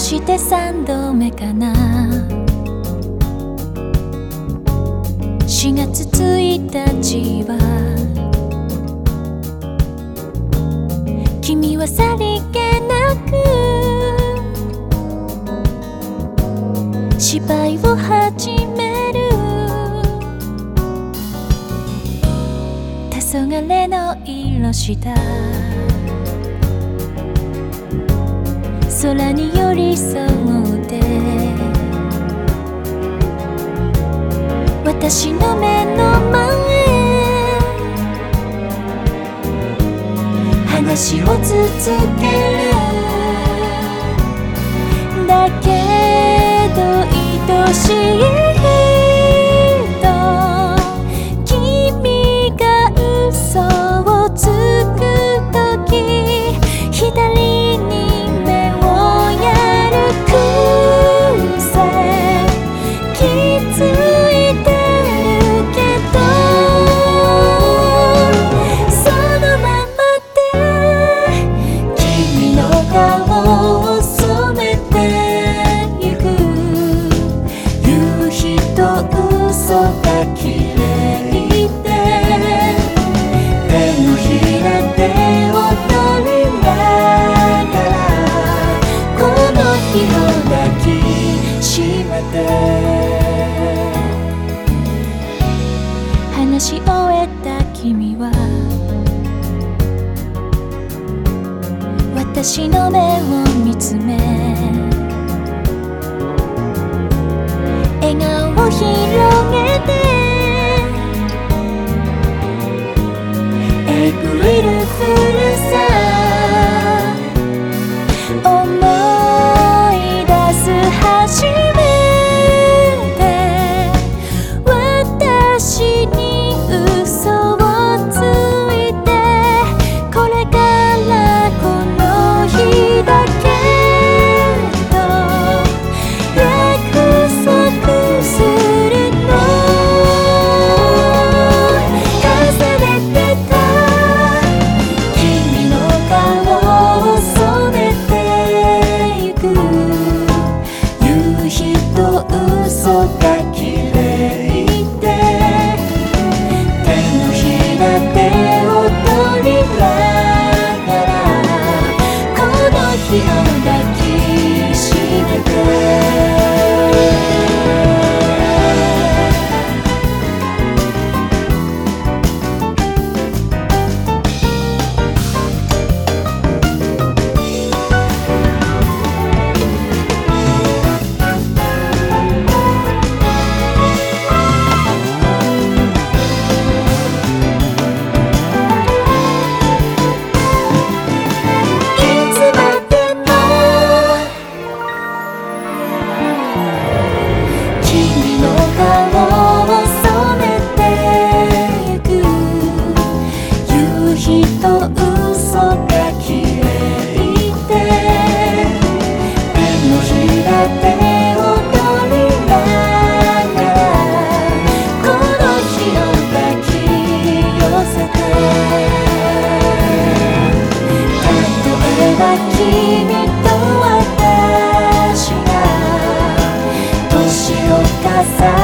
して三度目かな。4月1日は君はさりげなく芝居を始める。黄昏の色した空に寄り添って私の目の前。話を続ける。だけど私の目を見つめ笑顔を広げてえぐさ